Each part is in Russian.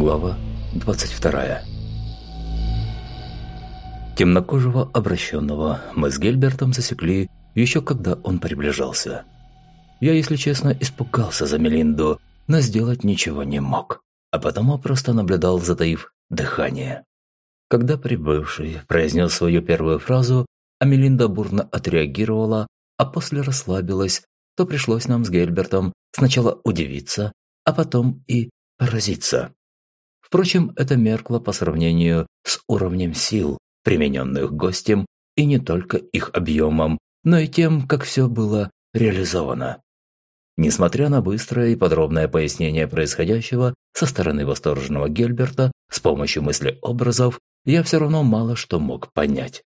Глава 22 Темнокожего обращенного мы с Гельбертом засекли еще когда он приближался. Я, если честно, испугался за Мелинду, но сделать ничего не мог, а потому просто наблюдал, затаив дыхание. Когда прибывший произнес свою первую фразу, а Мелинда бурно отреагировала, а после расслабилась, то пришлось нам с Гельбертом сначала удивиться, а потом и поразиться. Впрочем, это меркло по сравнению с уровнем сил, примененных гостем, и не только их объемом, но и тем, как все было реализовано. Несмотря на быстрое и подробное пояснение происходящего со стороны восторженного Гельберта с помощью мыслеобразов, я все равно мало что мог понять.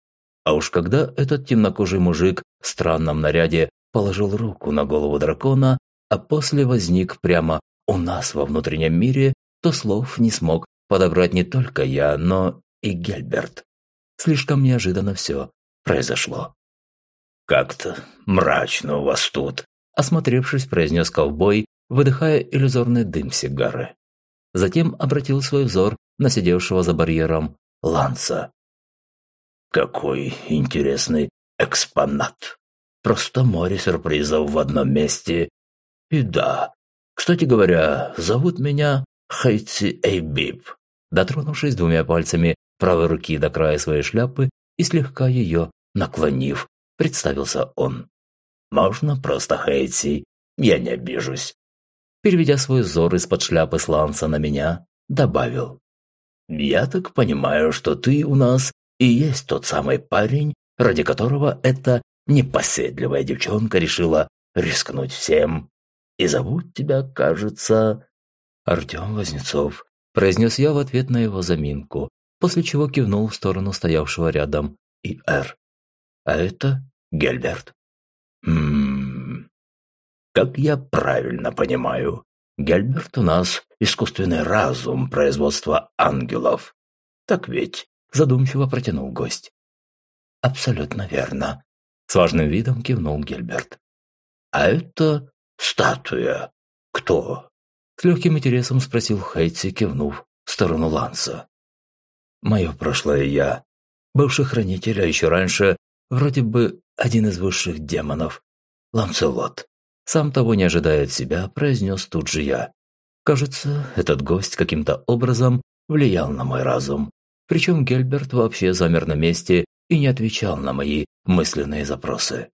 А уж когда этот темнокожий мужик в странном наряде положил руку на голову дракона, а после возник прямо у нас во внутреннем мире, то слов не смог подобрать не только я, но и Гельберт. Слишком неожиданно все произошло. «Как-то мрачно у вас тут», – осмотревшись, произнес ковбой, выдыхая иллюзорный дым сигары. Затем обратил свой взор на сидевшего за барьером Ланса. «Какой интересный экспонат! Просто море сюрпризов в одном месте. И да, кстати говоря, зовут меня Хейти Эйбиб, дотронувшись двумя пальцами правой руки до края своей шляпы и слегка ее наклонив, представился он. «Можно просто Хейти, я не обижусь». Переведя свой взор из-под шляпы сланца на меня, добавил. «Я так понимаю, что ты у нас и есть тот самый парень, ради которого эта непоседливая девчонка решила рискнуть всем. И зовут тебя, кажется, «Артем Вознецов», – произнес я в ответ на его заминку, после чего кивнул в сторону стоявшего рядом и Р. «А это Гельберт». «Ммм... Как я правильно понимаю, Гельберт у нас искусственный разум производства ангелов. Так ведь?» – задумчиво протянул гость. «Абсолютно верно», – с важным видом кивнул Гельберт. «А это статуя. Кто?» С легким интересом спросил Хейтси, кивнув в сторону Ланса. «Мое прошлое я, бывший хранитель, а еще раньше, вроде бы один из высших демонов, Ланцелот. Сам того не ожидая от себя, произнес тут же я. Кажется, этот гость каким-то образом влиял на мой разум. Причем Гельберт вообще замер на месте и не отвечал на мои мысленные запросы.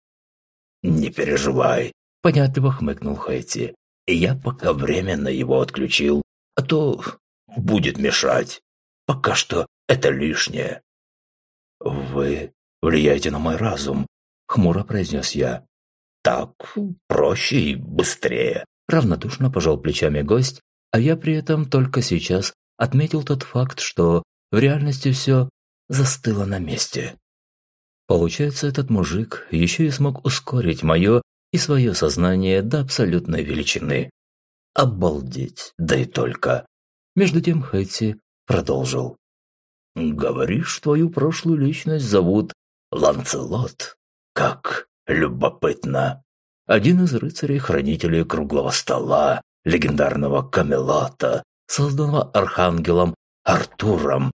«Не переживай», – понятливо хмыкнул Хэти я пока временно его отключил, а то будет мешать. Пока что это лишнее». «Вы влияете на мой разум», – хмуро произнес я. «Так проще и быстрее», – равнодушно пожал плечами гость, а я при этом только сейчас отметил тот факт, что в реальности все застыло на месте. Получается, этот мужик еще и смог ускорить мое и свое сознание до абсолютной величины. Обалдеть, да и только. Между тем Хэтти продолжил. «Говоришь, твою прошлую личность зовут Ланцелот? Как любопытно. Один из рыцарей-хранителей круглого стола, легендарного Камелота, созданного архангелом Артуром,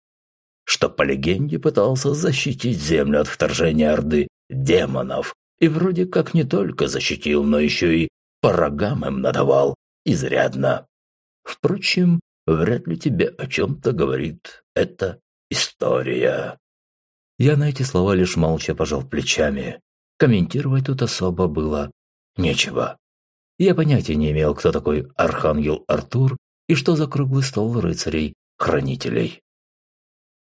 что по легенде пытался защитить землю от вторжения Орды демонов и вроде как не только защитил, но еще и по рогам им надавал изрядно. Впрочем, вряд ли тебе о чем-то говорит эта история. Я на эти слова лишь молча пожал плечами. Комментировать тут особо было нечего. Я понятия не имел, кто такой Архангел Артур и что за круглый стол рыцарей-хранителей.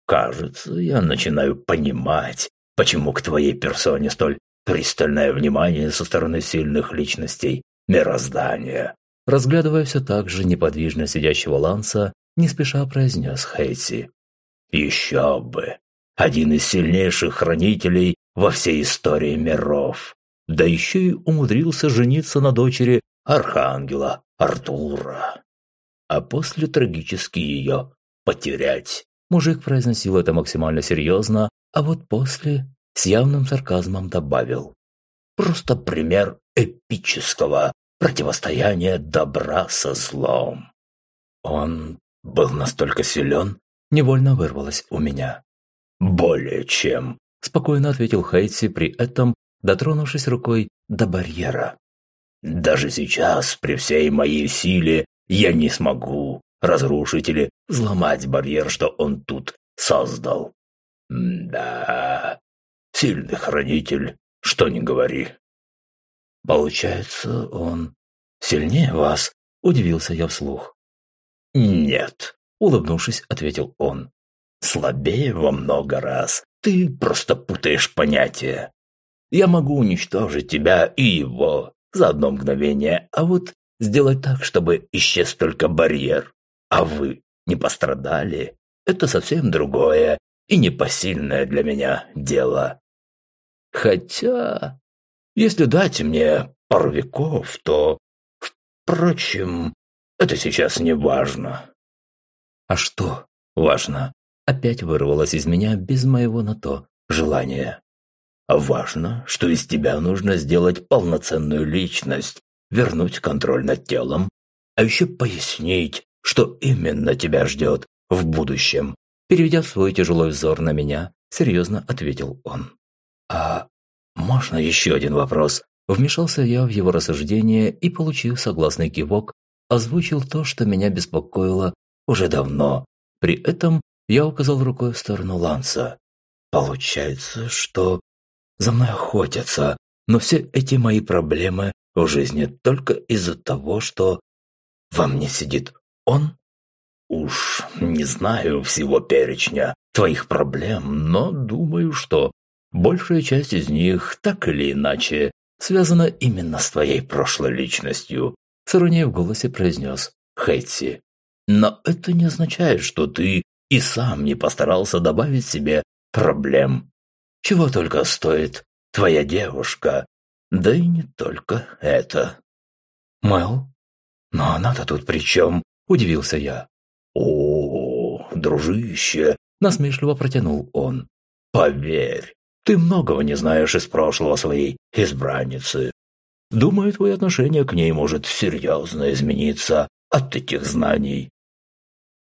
«Кажется, я начинаю понимать, почему к твоей персоне столь пристальное внимание со стороны сильных личностей мироздания. Разглядывая все так же неподвижно сидящего Ланса, не спеша произнес Хейси. «Еще бы! Один из сильнейших хранителей во всей истории миров. Да еще и умудрился жениться на дочери Архангела Артура. А после трагически ее потерять». Мужик произносил это максимально серьезно, а вот после с явным сарказмом добавил. «Просто пример эпического противостояния добра со злом». «Он был настолько силен?» Невольно вырвалось у меня. «Более чем», – спокойно ответил Хейтси, при этом дотронувшись рукой до барьера. «Даже сейчас, при всей моей силе, я не смогу разрушить или взломать барьер, что он тут создал. Да, сильный хранитель, что не говори. Получается, он сильнее вас, удивился я вслух. Нет, улыбнувшись, ответил он. Слабее во много раз. Ты просто путаешь понятия. Я могу уничтожить тебя и его за одно мгновение, а вот сделать так, чтобы исчез только барьер, а вы не пострадали, это совсем другое и непосильное для меня дело. Хотя, если дать мне пару веков, то, впрочем, это сейчас не важно. А что важно? Опять вырвалось из меня без моего на то желания. Важно, что из тебя нужно сделать полноценную личность, вернуть контроль над телом, а еще пояснить, что именно тебя ждет в будущем. Переведя свой тяжелый взор на меня, серьезно ответил он. «А можно еще один вопрос?» Вмешался я в его рассуждение и, получив согласный кивок, озвучил то, что меня беспокоило уже давно. При этом я указал рукой в сторону Ланса. «Получается, что за мной охотятся, но все эти мои проблемы в жизни только из-за того, что во мне сидит он?» «Уж не знаю всего перечня твоих проблем, но думаю, что большая часть из них так или иначе связана именно с твоей прошлой личностью», с в голосе произнес Хэтси. «Но это не означает, что ты и сам не постарался добавить себе проблем. Чего только стоит твоя девушка, да и не только это». «Мэл? Но она-то тут при чем?» – удивился я. «О, дружище!» – насмешливо протянул он. «Поверь, ты многого не знаешь из прошлого своей избранницы. Думаю, твое отношение к ней может серьезно измениться от этих знаний».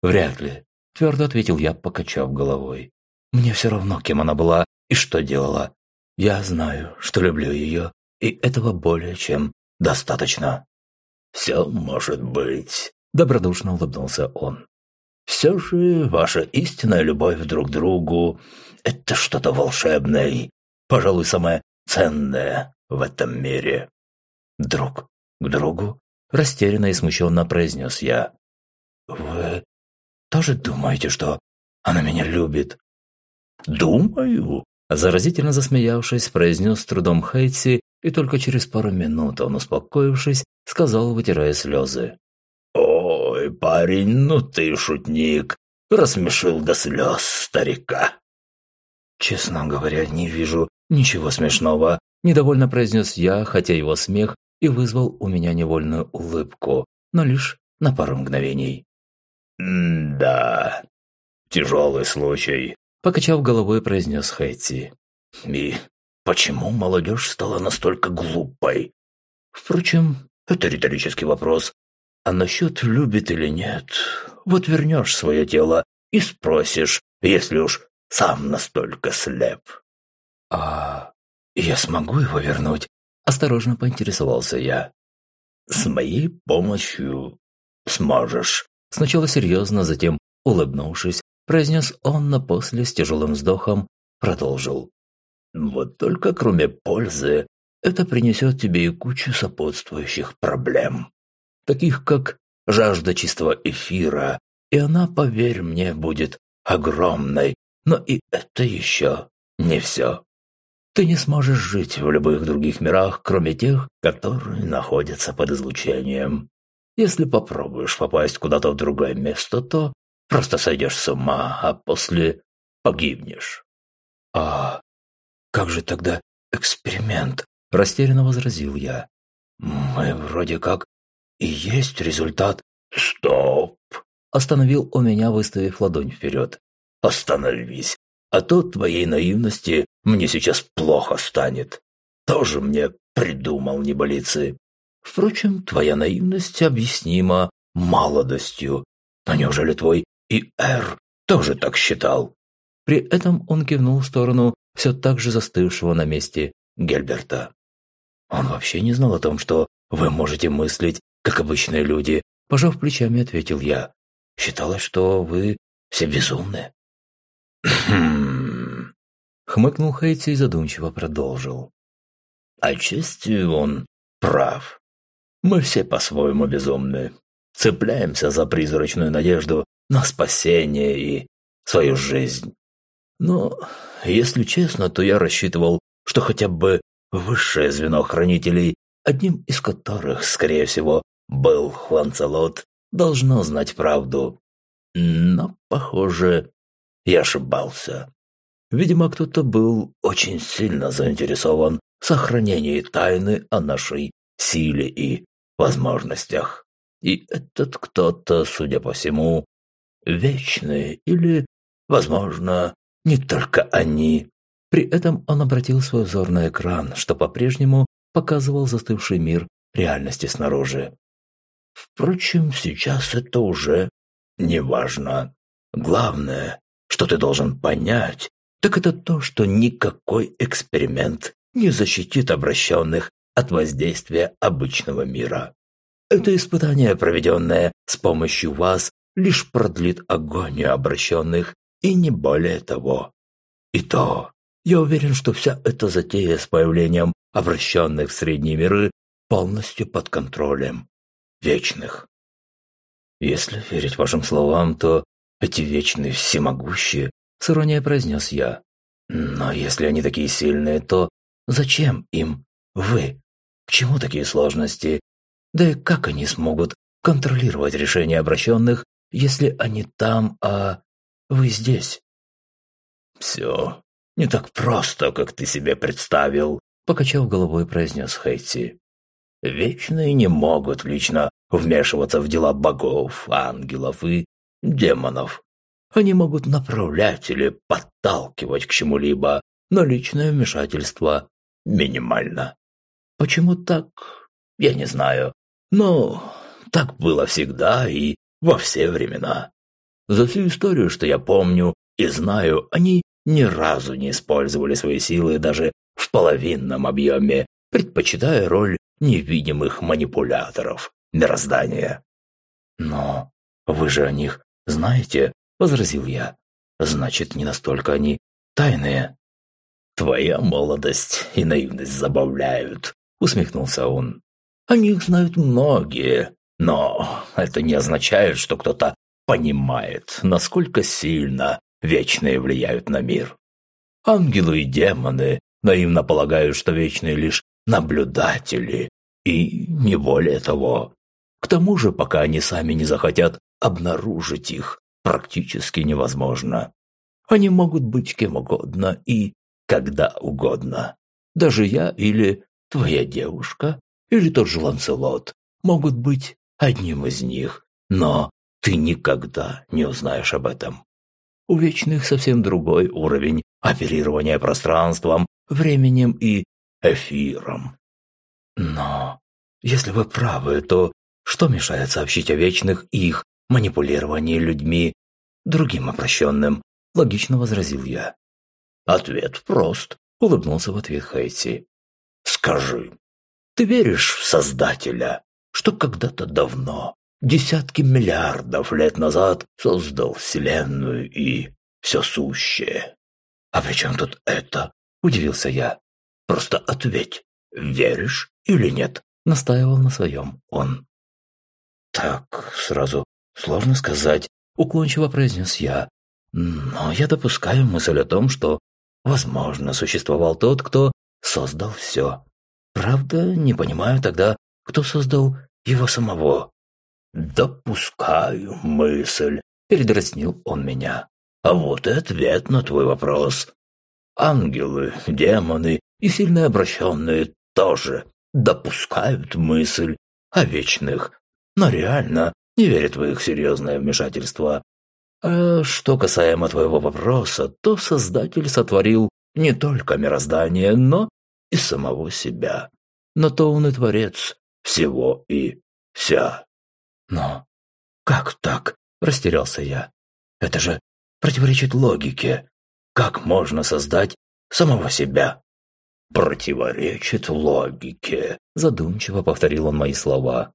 «Вряд ли», – твердо ответил я, покачав головой. «Мне все равно, кем она была и что делала. Я знаю, что люблю ее, и этого более чем достаточно». «Все может быть», – добродушно улыбнулся он. Все же ваша истинная любовь друг к другу – это что-то волшебное и, пожалуй, самое ценное в этом мире. Друг к другу растерянно и смущенно произнес я. Вы тоже думаете, что она меня любит? Думаю, заразительно засмеявшись, произнес трудом Хейтси, и только через пару минут он, успокоившись, сказал, вытирая слезы. «Ой, парень, ну ты шутник!» Рассмешил до слез старика. «Честно говоря, не вижу ничего смешного», – недовольно произнес я, хотя его смех и вызвал у меня невольную улыбку, но лишь на пару мгновений. «Да, тяжелый случай», – покачав головой, произнес Хэти. «И почему молодежь стала настолько глупой? Впрочем, это риторический вопрос, а насчет любит или нет, вот вернешь свое тело и спросишь, если уж сам настолько слеп. А я смогу его вернуть? Осторожно поинтересовался я. С моей помощью сможешь. Сначала серьезно, затем, улыбнувшись, произнес он, но после с тяжелым вздохом продолжил. Вот только кроме пользы, это принесет тебе и кучу сопутствующих проблем таких как жажда чистого эфира, и она, поверь мне, будет огромной, но и это еще не все. Ты не сможешь жить в любых других мирах, кроме тех, которые находятся под излучением. Если попробуешь попасть куда-то в другое место, то просто сойдешь с ума, а после погибнешь. А как же тогда эксперимент? Растерянно возразил я. Мы вроде как и есть результат. Стоп! Остановил у меня, выставив ладонь вперед. Остановись, а то твоей наивности мне сейчас плохо станет. Тоже мне придумал неболицы. Впрочем, твоя наивность объяснима молодостью. Но неужели твой И.Р. тоже так считал?» При этом он кивнул в сторону все так же застывшего на месте Гельберта. Он вообще не знал о том, что вы можете мыслить, как обычные люди, пожав плечами, ответил я. Считалось, что вы все безумны. Хм. Хмыкнул Хейти и задумчиво продолжил. Отчасти он прав. Мы все по-своему безумны. Цепляемся за призрачную надежду на спасение и свою жизнь. Но, если честно, то я рассчитывал, что хотя бы высшее звено хранителей, одним из которых, скорее всего, был Ланцелот, должно знать правду. Но, похоже, я ошибался. Видимо, кто-то был очень сильно заинтересован в сохранении тайны о нашей силе и возможностях. И этот кто-то, судя по всему, вечный или, возможно, не только они. При этом он обратил свой взор на экран, что по-прежнему показывал застывший мир реальности снаружи. Впрочем, сейчас это уже не важно. Главное, что ты должен понять, так это то, что никакой эксперимент не защитит обращенных от воздействия обычного мира. Это испытание, проведенное с помощью вас, лишь продлит агонию обращенных и не более того. И то, я уверен, что вся эта затея с появлением обращенных в средние миры полностью под контролем вечных. Если верить вашим словам, то эти вечные всемогущие, с иронией произнес я. Но если они такие сильные, то зачем им вы? К чему такие сложности? Да и как они смогут контролировать решения обращенных, если они там, а вы здесь?» «Все не так просто, как ты себе представил», – покачав головой, произнес Хейти. «Вечные не могут лично вмешиваться в дела богов, ангелов и демонов. Они могут направлять или подталкивать к чему-либо, но личное вмешательство минимально. Почему так, я не знаю. Но так было всегда и во все времена. За всю историю, что я помню и знаю, они ни разу не использовали свои силы даже в половинном объеме, предпочитая роль невидимых манипуляторов мироздания. «Но вы же о них знаете?» – возразил я. «Значит, не настолько они тайные». «Твоя молодость и наивность забавляют», – усмехнулся он. «О них знают многие, но это не означает, что кто-то понимает, насколько сильно вечные влияют на мир. Ангелы и демоны наивно полагают, что вечные лишь наблюдатели, и не более того. К тому же, пока они сами не захотят обнаружить их, практически невозможно. Они могут быть кем угодно и когда угодно. Даже я или твоя девушка, или тот же Ланселот могут быть одним из них, но ты никогда не узнаешь об этом. У вечных совсем другой уровень оперирования пространством, временем и эфиром. Но если вы правы, то что мешает сообщить о вечных их манипулировании людьми другим обращенным? Логично возразил я. Ответ прост, улыбнулся в ответ Хейти. Скажи, ты веришь в Создателя, что когда-то давно десятки миллиардов лет назад создал Вселенную и все сущее. А при чем тут это? Удивился я. Просто ответь, веришь или нет? Настаивал на своем он. Так, сразу сложно сказать, уклончиво произнес я. Но я допускаю мысль о том, что, возможно, существовал тот, кто создал все. Правда, не понимаю тогда, кто создал его самого. «Допускаю мысль», – передразнил он меня. «А вот и ответ на твой вопрос. Ангелы, демоны и сильно обращенные тоже допускают мысль о вечных, но реально не верят в их серьезное вмешательство. А что касаемо твоего вопроса, то Создатель сотворил не только мироздание, но и самого себя. Но то он и творец всего и вся. Но как так? – растерялся я. «Это же противоречит логике. Как можно создать самого себя?» «Противоречит логике», – задумчиво повторил он мои слова.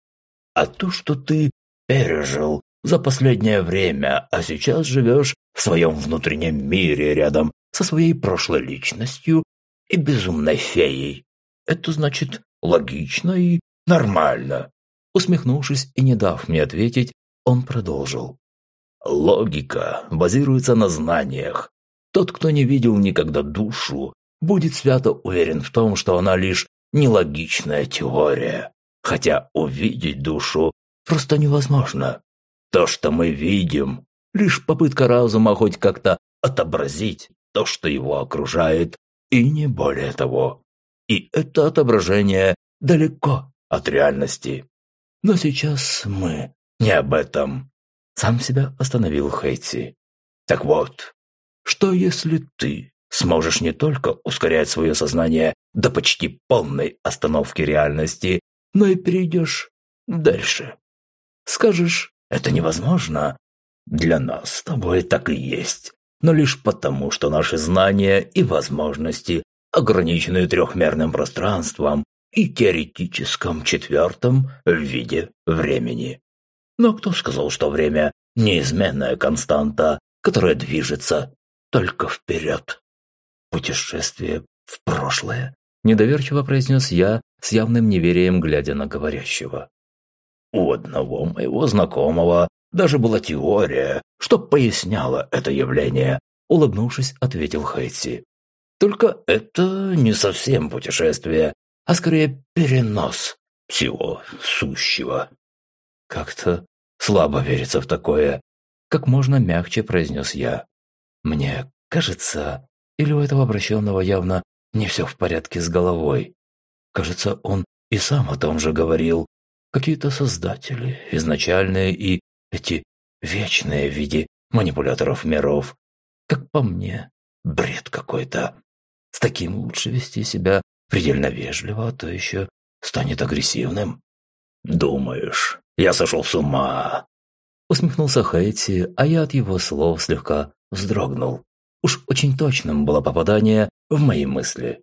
«А то, что ты пережил за последнее время, а сейчас живешь в своем внутреннем мире рядом со своей прошлой личностью и безумной феей. Это значит логично и нормально. Усмехнувшись и не дав мне ответить, он продолжил. Логика базируется на знаниях. Тот, кто не видел никогда душу, будет свято уверен в том, что она лишь нелогичная теория. Хотя увидеть душу просто невозможно. То, что мы видим, лишь попытка разума хоть как-то отобразить то, что его окружает, и не более того. И это отображение далеко от реальности. Но сейчас мы не об этом. Сам себя остановил Хейти. Так вот, что если ты сможешь не только ускорять свое сознание до почти полной остановки реальности, но и перейдешь дальше? Скажешь, это невозможно. Для нас с тобой так и есть. Но лишь потому, что наши знания и возможности ограничены трехмерным пространством и теоретическом четвертом в виде времени. Но кто сказал, что время – неизменная константа, которая движется только вперед? Путешествие в прошлое? Недоверчиво произнес я, с явным неверием глядя на говорящего. У одного моего знакомого даже была теория, что поясняла это явление, улыбнувшись, ответил Хейси. Только это не совсем путешествие, а скорее перенос всего сущего. Как-то слабо верится в такое, как можно мягче произнес я. Мне кажется, или у этого обращенного явно не все в порядке с головой. Кажется, он и сам о том же говорил, Какие-то создатели, изначальные и эти вечные в виде манипуляторов миров. Как по мне, бред какой-то. С таким лучше вести себя предельно вежливо, а то еще станет агрессивным. «Думаешь, я сошел с ума?» Усмехнулся Хейти, а я от его слов слегка вздрогнул. Уж очень точным было попадание в мои мысли.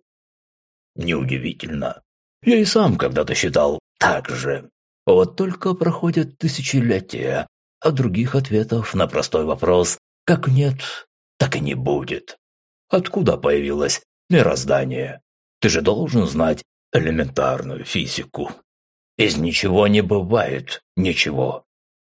«Неудивительно. Я и сам когда-то считал так же. Вот только проходят тысячелетия, а других ответов на простой вопрос как нет, так и не будет. Откуда появилось мироздание? Ты же должен знать элементарную физику. Из ничего не бывает ничего.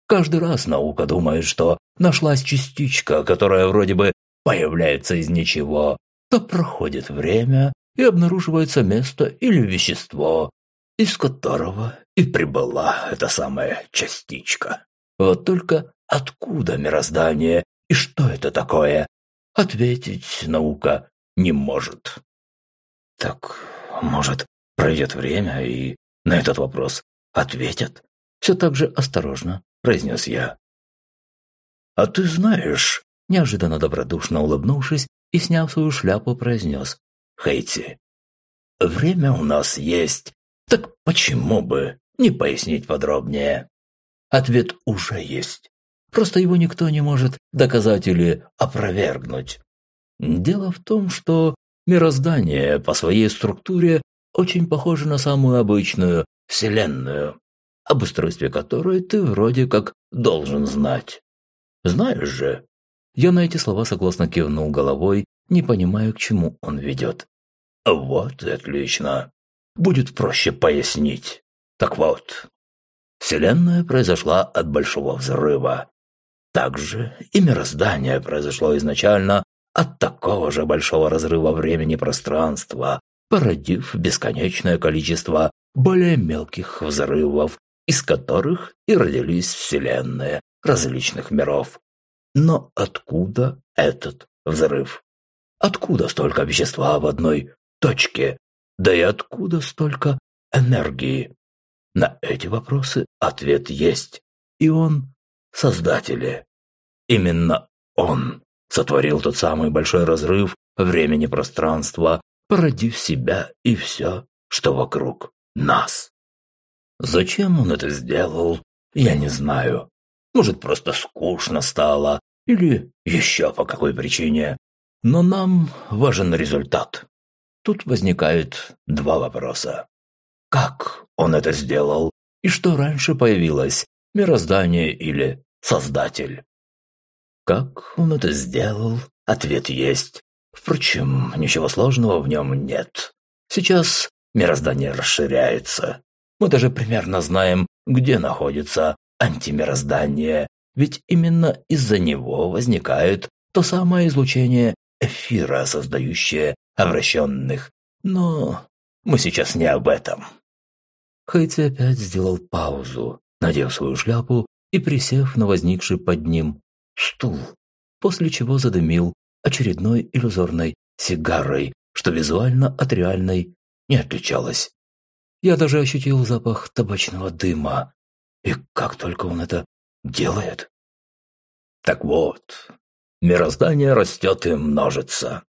Каждый раз наука думает, что нашлась частичка, которая вроде бы появляется из ничего, то проходит время и обнаруживается место или вещество, из которого и прибыла эта самая частичка. Вот только откуда мироздание и что это такое, ответить наука не может. Так, может, пройдет время и на этот вопрос ответят? Все так же осторожно, произнес я. А ты знаешь, неожиданно добродушно улыбнувшись и сняв свою шляпу, произнес Хейти. Время у нас есть, так почему бы не пояснить подробнее? Ответ уже есть. Просто его никто не может доказать или опровергнуть. Дело в том, что мироздание по своей структуре очень похоже на самую обычную Вселенную, об устройстве которой ты вроде как должен знать. Знаешь же? Я на эти слова согласно кивнул головой, не понимая, к чему он ведет. Вот и отлично. Будет проще пояснить. Так вот, Вселенная произошла от Большого Взрыва. Также и мироздание произошло изначально от такого же большого разрыва времени пространства, породив бесконечное количество более мелких взрывов, из которых и родились вселенные различных миров. Но откуда этот взрыв? Откуда столько вещества в одной точке? Да и откуда столько энергии? На эти вопросы ответ есть, и он – создатели. Именно он сотворил тот самый большой разрыв времени-пространства, породив себя и все, что вокруг нас. Зачем он это сделал, я не знаю. Может, просто скучно стало, или еще по какой причине. Но нам важен результат. Тут возникают два вопроса. Как он это сделал? И что раньше появилось, мироздание или Создатель? Как он это сделал? Ответ есть. Впрочем, ничего сложного в нем нет. Сейчас мироздание расширяется. Мы даже примерно знаем, где находится антимироздание, ведь именно из-за него возникает то самое излучение эфира, создающее обращенных. Но мы сейчас не об этом. Хейти опять сделал паузу, надев свою шляпу и присев на возникший под ним стул, после чего задымил очередной иллюзорной сигарой, что визуально от реальной не отличалось. Я даже ощутил запах табачного дыма. И как только он это делает? Так вот, мироздание растет и множится.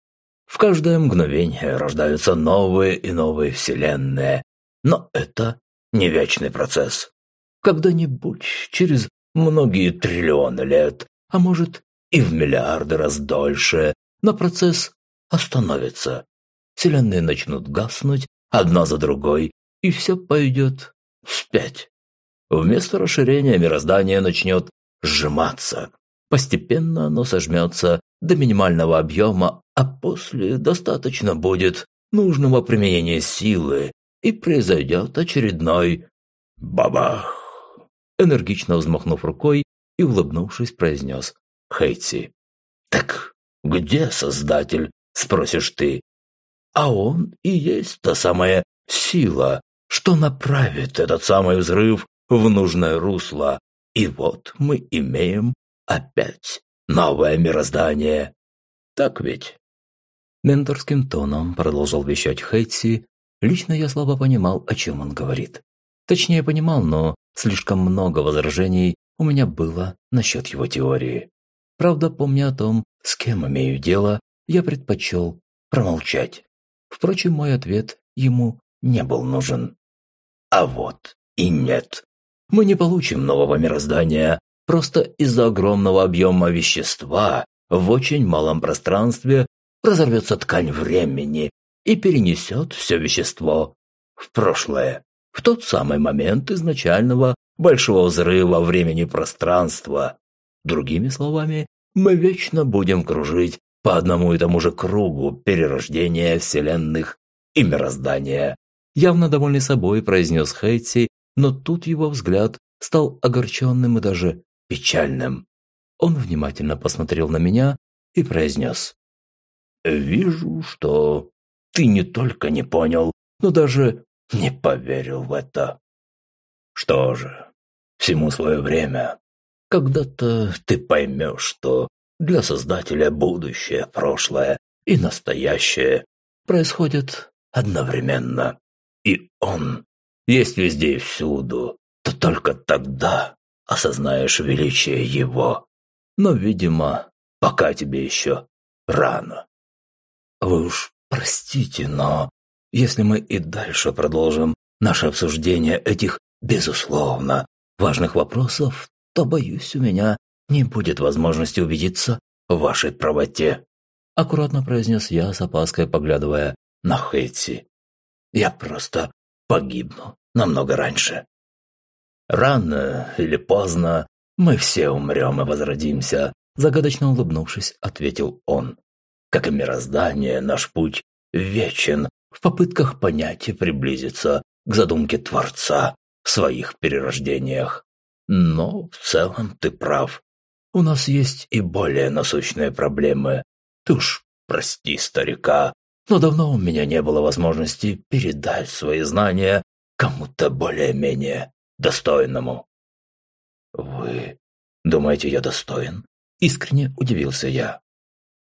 В каждое мгновение рождаются новые и новые вселенные. Но это не вечный процесс. Когда-нибудь, через многие триллионы лет, а может и в миллиарды раз дольше, но процесс остановится. Вселенные начнут гаснуть одна за другой, и все пойдет вспять. Вместо расширения мироздание начнет сжиматься. Постепенно оно сожмется до минимального объема, а после достаточно будет нужного применения силы, и произойдет очередной бабах. Энергично взмахнув рукой и улыбнувшись, произнес Хейти. «Так где Создатель?» – спросишь ты. А он и есть та самая сила, что направит этот самый взрыв в нужное русло. И вот мы имеем опять новое мироздание. Так ведь? Менторским тоном продолжал вещать Хейтси. Лично я слабо понимал, о чем он говорит. Точнее, понимал, но слишком много возражений у меня было насчет его теории. Правда, помня о том, с кем имею дело, я предпочел промолчать. Впрочем, мой ответ ему не был нужен. А вот и нет. Мы не получим нового мироздания просто из-за огромного объема вещества в очень малом пространстве разорвется ткань времени и перенесет все вещество в прошлое, в тот самый момент изначального большого взрыва времени пространства. Другими словами, мы вечно будем кружить по одному и тому же кругу перерождения вселенных и мироздания. Явно довольный собой произнес Хейтси, но тут его взгляд стал огорченным и даже печальным. Он внимательно посмотрел на меня и произнес. «Вижу, что ты не только не понял, но даже не поверил в это. Что же, всему свое время. Когда-то ты поймешь, что для Создателя будущее, прошлое и настоящее происходят одновременно. И Он есть везде и всюду, то только тогда осознаешь величие Его. Но, видимо, пока тебе еще рано. Вы уж простите, но если мы и дальше продолжим наше обсуждение этих, безусловно, важных вопросов, то, боюсь, у меня не будет возможности убедиться в вашей правоте», – аккуратно произнес я с опаской, поглядывая на Хейтси. «Я просто погибну намного раньше. Рано или поздно мы все умрем и возродимся», – загадочно улыбнувшись, ответил он. «Как и мироздание, наш путь вечен в попытках понять и приблизиться к задумке Творца в своих перерождениях. Но в целом ты прав. У нас есть и более насущные проблемы. Ты уж прости старика, но давно у меня не было возможности передать свои знания кому-то более-менее достойному. Вы думаете, я достоин? Искренне удивился я.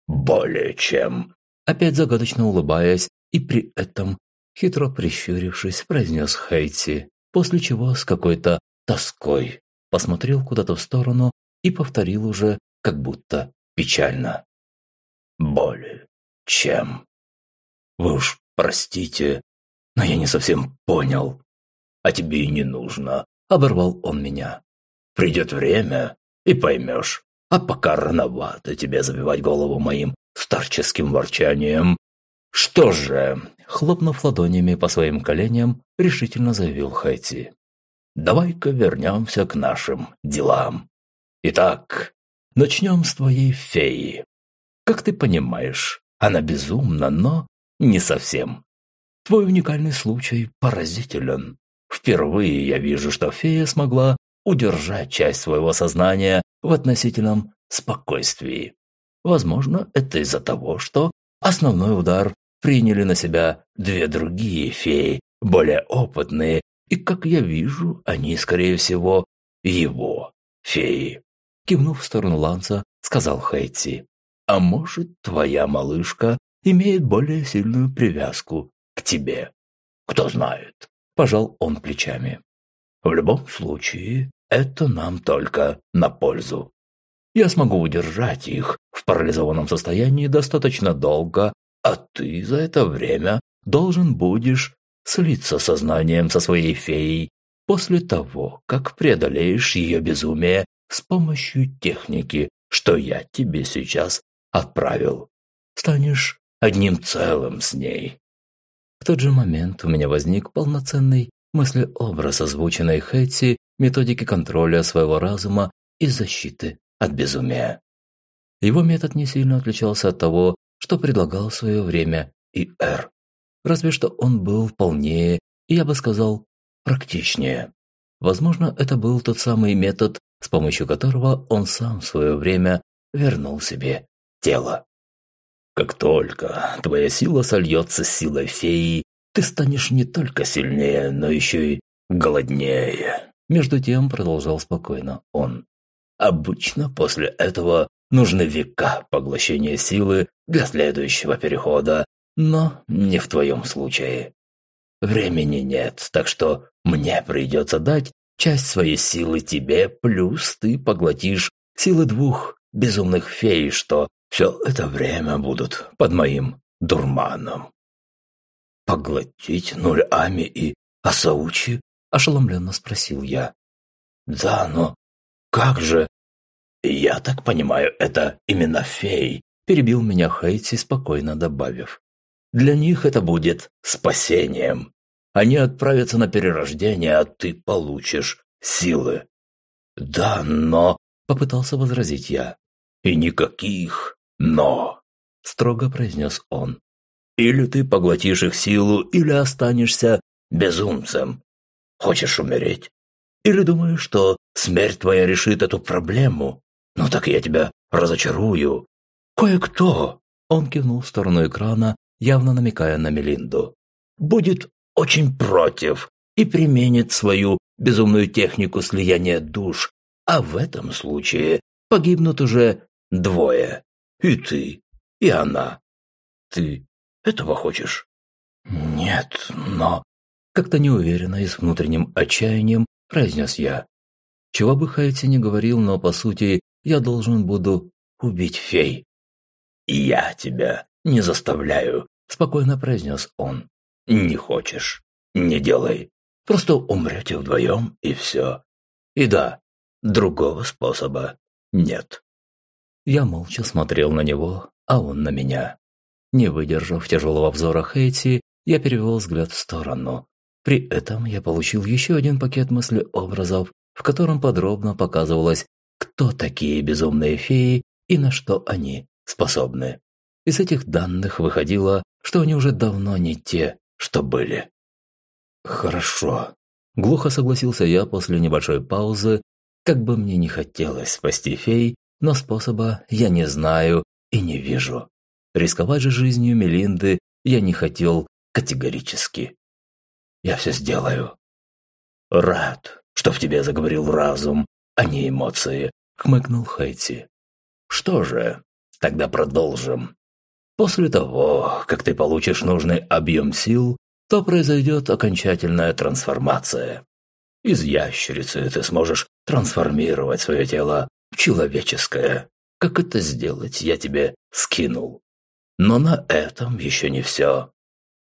Более чем. Опять загадочно улыбаясь и при этом хитро прищурившись, произнес Хейти, после чего с какой-то тоской посмотрел куда-то в сторону и повторил уже как будто печально. «Более чем? Вы уж простите, но я не совсем понял. А тебе и не нужно», – оборвал он меня. Придет время, и поймешь. А пока рановато тебе забивать голову моим старческим ворчанием. Что же, хлопнув ладонями по своим коленям, решительно заявил Хайти. Давай-ка вернемся к нашим делам. Итак, начнем с твоей феи. Как ты понимаешь, она безумна, но не совсем. Твой уникальный случай поразителен. Впервые я вижу, что фея смогла удержать часть своего сознания в относительном спокойствии. Возможно, это из-за того, что основной удар приняли на себя две другие феи, более опытные, и, как я вижу, они, скорее всего, его феи. Кивнув в сторону Ланса, сказал Хейти. «А может, твоя малышка имеет более сильную привязку к тебе? Кто знает?» Пожал он плечами. «В любом случае, это нам только на пользу. Я смогу удержать их в парализованном состоянии достаточно долго, а ты за это время должен будешь слиться сознанием со своей феей после того, как преодолеешь ее безумие с помощью техники, что я тебе сейчас отправил. Станешь одним целым с ней. В тот же момент у меня возник полноценный мыслеобраз озвученной Хэтти методики контроля своего разума и защиты от безумия. Его метод не сильно отличался от того, что предлагал в свое время и Р. Разве что он был вполне, я бы сказал, практичнее. Возможно, это был тот самый метод, с помощью которого он сам в свое время вернул себе тело. Как только твоя сила сольется с силой феи, ты станешь не только сильнее, но еще и голоднее. Между тем продолжал спокойно он. Обычно после этого нужны века поглощения силы для следующего перехода, но не в твоем случае. Времени нет, так что мне придется дать часть своей силы тебе, плюс ты поглотишь силы двух безумных фей, что все это время будут под моим дурманом. Поглотить нуль Ами и Асаучи ошеломленно спросил я. «Да, но как же?» «Я так понимаю, это именно фей», – перебил меня Хейти, спокойно добавив. «Для них это будет спасением. Они отправятся на перерождение, а ты получишь силы». «Да, но...» – попытался возразить я. «И никаких «но», – строго произнес он. «Или ты поглотишь их силу, или останешься безумцем. Хочешь умереть? Или думаешь, что смерть твоя решит эту проблему? Ну так я тебя разочарую. Кое-кто, он кивнул в сторону экрана, явно намекая на Мелинду, будет очень против и применит свою безумную технику слияния душ, а в этом случае погибнут уже двое. И ты, и она. Ты этого хочешь? Нет, но как-то неуверенно и с внутренним отчаянием произнес я. Чего бы Хайти не говорил, но по сути я должен буду убить фей. «Я тебя не заставляю», – спокойно произнес он. «Не хочешь? Не делай. Просто умрете вдвоем и все. И да, другого способа нет». Я молча смотрел на него, а он на меня. Не выдержав тяжелого взора Хейти, я перевел взгляд в сторону, при этом я получил еще один пакет мыслеобразов, в котором подробно показывалось, кто такие безумные феи и на что они способны. Из этих данных выходило, что они уже давно не те, что были. «Хорошо», – глухо согласился я после небольшой паузы, как бы мне не хотелось спасти фей, но способа я не знаю и не вижу. Рисковать же жизнью Мелинды я не хотел категорически. Я все сделаю. Рад, что в тебе заговорил разум, а не эмоции, хмыкнул Хэти. Что же, тогда продолжим. После того, как ты получишь нужный объем сил, то произойдет окончательная трансформация. Из ящерицы ты сможешь трансформировать свое тело человеческое. Как это сделать, я тебе скинул. Но на этом еще не все.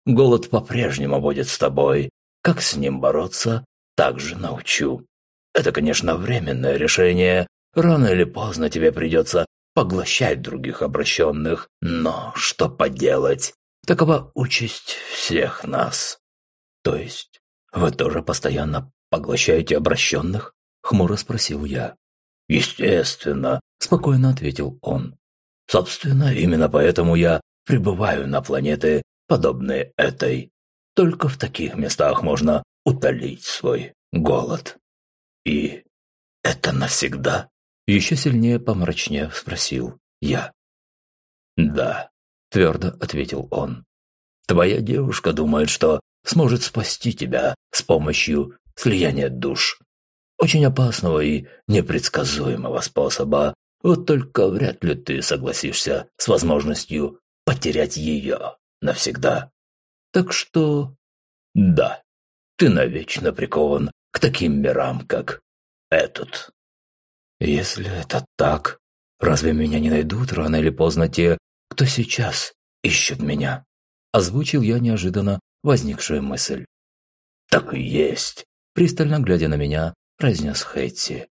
Голод по-прежнему будет с тобой. Как с ним бороться, также научу. Это, конечно, временное решение. Рано или поздно тебе придется поглощать других обращенных. Но что поделать? Такова участь всех нас. То есть вы тоже постоянно поглощаете обращенных? Хмуро спросил я. Естественно, спокойно ответил он. Собственно, именно поэтому я прибываю на планеты, подобные этой. Только в таких местах можно утолить свой голод. И это навсегда? Еще сильнее помрачнев спросил я. Да, твердо ответил он. Твоя девушка думает, что сможет спасти тебя с помощью слияния душ. Очень опасного и непредсказуемого способа, вот только вряд ли ты согласишься с возможностью потерять ее навсегда. Так что, да, ты навечно прикован к таким мирам, как этот. Если это так, разве меня не найдут рано или поздно те, кто сейчас ищет меня? Озвучил я неожиданно возникшую мысль. Так и есть, пристально глядя на меня, произнес Хэтти.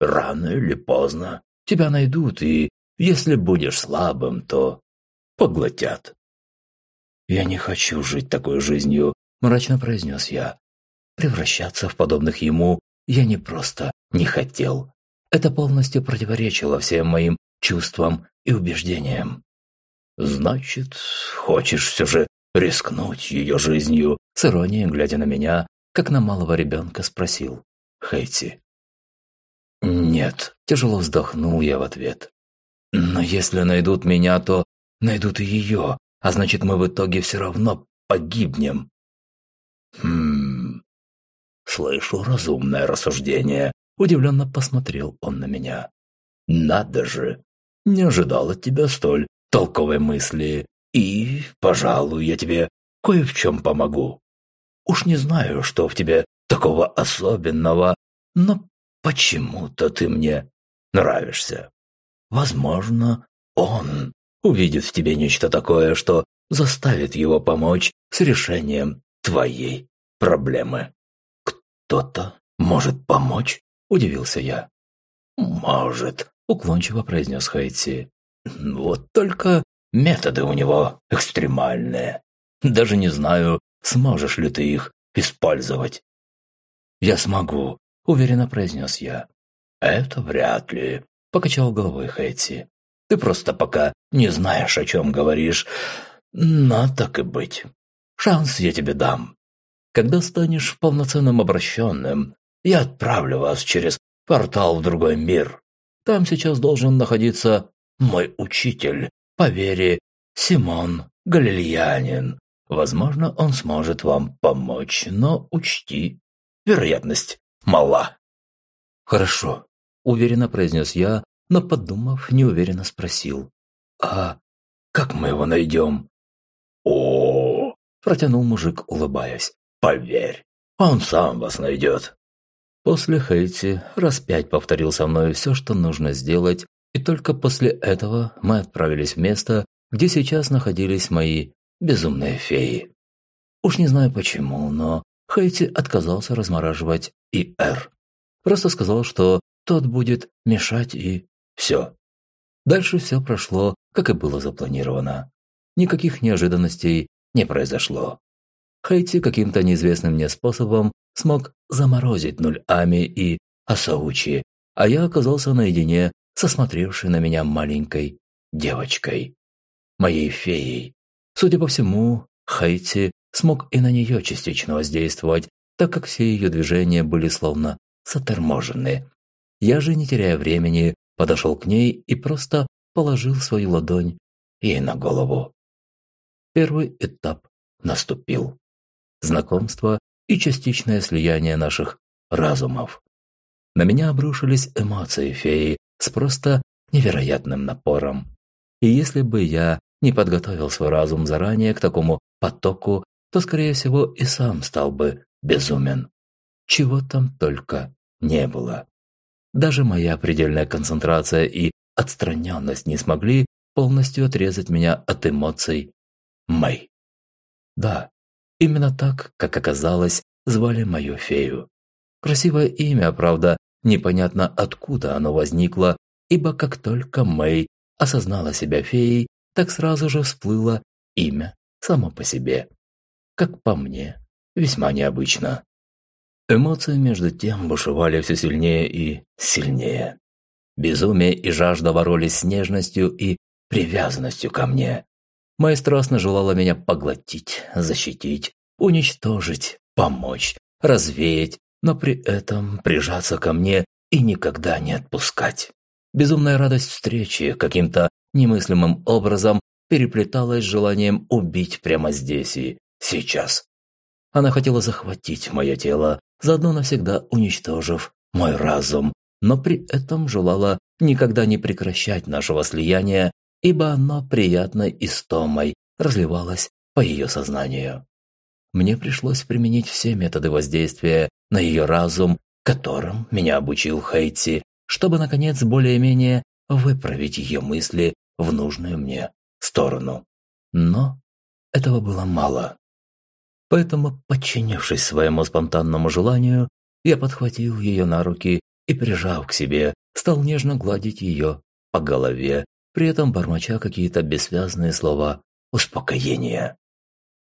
Рано или поздно тебя найдут, и если будешь слабым, то поглотят. «Я не хочу жить такой жизнью», – мрачно произнес я. Превращаться в подобных ему я не просто не хотел. Это полностью противоречило всем моим чувствам и убеждениям. «Значит, хочешь все же рискнуть ее жизнью?» С иронией, глядя на меня, как на малого ребенка, спросил Хейти. «Нет», – тяжело вздохнул я в ответ. «Но если найдут меня, то найдут и ее, а значит, мы в итоге все равно погибнем». «Хм... Слышу разумное рассуждение», – удивленно посмотрел он на меня. «Надо же! Не ожидал от тебя столь толковой мысли. И, пожалуй, я тебе кое в чем помогу. Уж не знаю, что в тебе такого особенного, но почему-то ты мне нравишься. Возможно, он увидит в тебе нечто такое, что заставит его помочь с решением твоей проблемы. Кто-то может помочь? Удивился я. Может, уклончиво произнес Хейти. Вот только методы у него экстремальные. Даже не знаю, сможешь ли ты их использовать. Я смогу, уверенно произнес я. Это вряд ли, покачал головой Хэтти. Ты просто пока не знаешь, о чем говоришь. Но так и быть. Шанс я тебе дам. Когда станешь полноценным обращенным, я отправлю вас через портал в другой мир. Там сейчас должен находиться мой учитель по вере Симон Галилеянин. Возможно, он сможет вам помочь, но учти, вероятность мала. Хорошо, уверенно произнес я, но, подумав, неуверенно спросил. А как мы его найдем? О, протянул мужик, улыбаясь. Поверь, он сам вас найдет. После Хейти раз пять повторил со мной все, что нужно сделать, и только после этого мы отправились в место, где сейчас находились мои безумные феи. Уж не знаю почему, но Хейти отказался размораживать и Р. Просто сказал, что тот будет мешать и все. Дальше все прошло, как и было запланировано. Никаких неожиданностей не произошло. Хейти каким-то неизвестным мне способом смог заморозить нуль Ами и Асаучи, а я оказался наедине со смотревшей на меня маленькой девочкой, моей феей. Судя по всему, Хейти смог и на нее частично воздействовать, так как все ее движения были словно заторможены. Я же, не теряя времени, подошел к ней и просто положил свою ладонь ей на голову. Первый этап наступил. Знакомство и частичное слияние наших разумов. На меня обрушились эмоции феи с просто невероятным напором. И если бы я не подготовил свой разум заранее к такому потоку, то, скорее всего, и сам стал бы безумен. Чего там только не было. Даже моя предельная концентрация и отстраненность не смогли полностью отрезать меня от эмоций Мэй. Да, именно так, как оказалось, звали мою фею. Красивое имя, правда, непонятно откуда оно возникло, ибо как только Мэй осознала себя феей, так сразу же всплыло имя само по себе. Как по мне, весьма необычно. Эмоции между тем бушевали все сильнее и сильнее. Безумие и жажда боролись с нежностью и привязанностью ко мне. Моя страстно желала меня поглотить, защитить, уничтожить, помочь, развеять, но при этом прижаться ко мне и никогда не отпускать. Безумная радость встречи каким-то немыслимым образом переплеталась с желанием убить прямо здесь и сейчас. Она хотела захватить мое тело, заодно навсегда уничтожив мой разум, но при этом желала никогда не прекращать нашего слияния, ибо оно приятной истомой разливалось по ее сознанию. Мне пришлось применить все методы воздействия на ее разум, которым меня обучил Хейти, чтобы, наконец, более-менее выправить ее мысли в нужную мне сторону. Но этого было мало. Поэтому, подчинившись своему спонтанному желанию, я подхватил ее на руки и, прижав к себе, стал нежно гладить ее по голове, при этом бормоча какие-то бессвязные слова успокоения.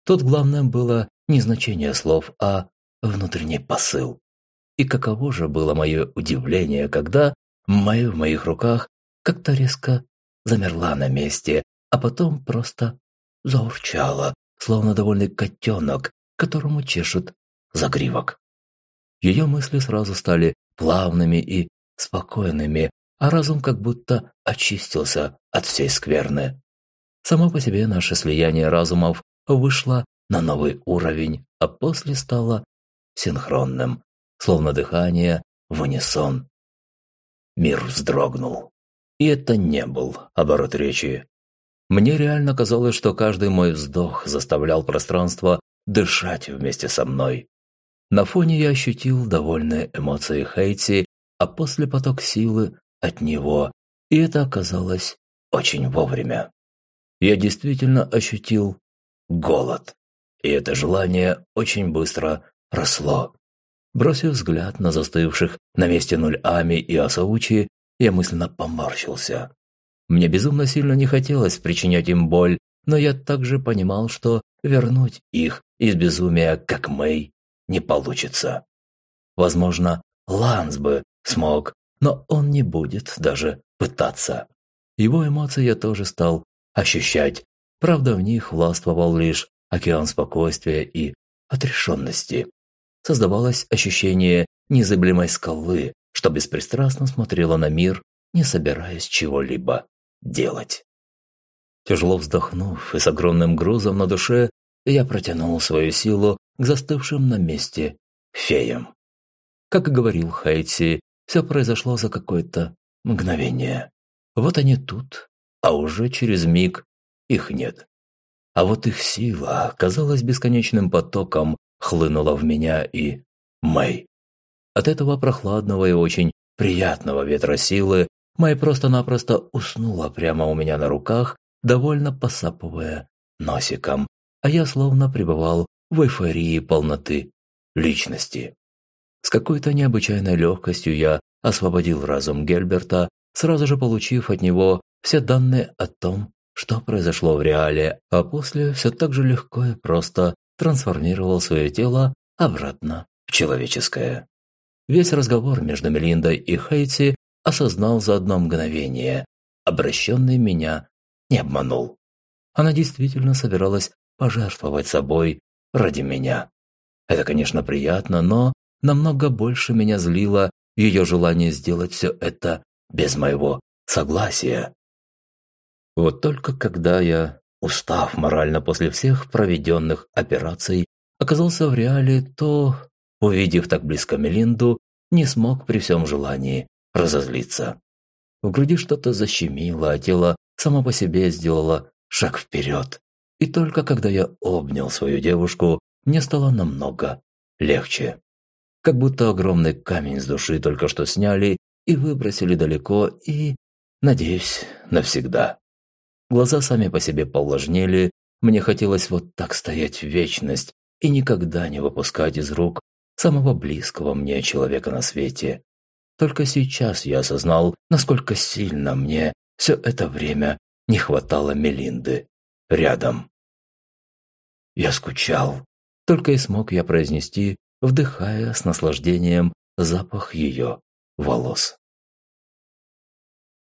Тут главное было не значение слов, а внутренний посыл. И каково же было мое удивление, когда Мэй в моих руках как-то резко замерла на месте, а потом просто заурчала, словно довольный котенок, которому чешут загривок. Ее мысли сразу стали плавными и спокойными, а разум как будто очистился от всей скверны. Само по себе наше слияние разумов вышло на новый уровень, а после стало синхронным, словно дыхание в унисон. Мир вздрогнул. И это не был оборот речи. Мне реально казалось, что каждый мой вздох заставлял пространство дышать вместе со мной. На фоне я ощутил довольные эмоции Хейти, а после поток силы от него, и это оказалось очень вовремя. Я действительно ощутил голод, и это желание очень быстро росло. Бросив взгляд на застывших на месте нуль Ами и Асаучи, я мысленно поморщился. Мне безумно сильно не хотелось причинять им боль, но я также понимал, что вернуть их из безумия, как Мэй, не получится. Возможно, Ланс бы смог, но он не будет даже пытаться. Его эмоции я тоже стал ощущать, правда в них властвовал лишь океан спокойствия и отрешенности. Создавалось ощущение незыблемой скалы, что беспристрастно смотрела на мир, не собираясь чего-либо делать. Тяжело вздохнув и с огромным грузом на душе, я протянул свою силу к застывшим на месте феям. Как и говорил Хейти, все произошло за какое-то мгновение. Вот они тут, а уже через миг их нет. А вот их сила, казалось, бесконечным потоком хлынула в меня и Мэй. От этого прохладного и очень приятного ветра силы Мэй просто-напросто уснула прямо у меня на руках, довольно посапывая носиком, а я словно пребывал в эйфории полноты личности. С какой-то необычайной легкостью я освободил разум Гельберта, сразу же получив от него все данные о том, что произошло в реале, а после все так же легко и просто трансформировал свое тело обратно в человеческое. Весь разговор между Мелиндой и Хейти осознал за одно мгновение. Обращенный меня не обманул. Она действительно собиралась пожертвовать собой ради меня. Это, конечно, приятно, но намного больше меня злило ее желание сделать все это без моего согласия. Вот только когда я, устав морально после всех проведенных операций, оказался в реале, то, увидев так близко Мелинду, не смог при всем желании разозлиться. В груди что-то защемило, а тело само по себе сделало шаг вперед. И только когда я обнял свою девушку, мне стало намного легче. Как будто огромный камень с души только что сняли и выбросили далеко и, надеюсь, навсегда. Глаза сами по себе повлажнели, мне хотелось вот так стоять в вечность и никогда не выпускать из рук самого близкого мне человека на свете Только сейчас я осознал, насколько сильно мне все это время не хватало Мелинды рядом. Я скучал. Только и смог я произнести, вдыхая с наслаждением запах ее волос.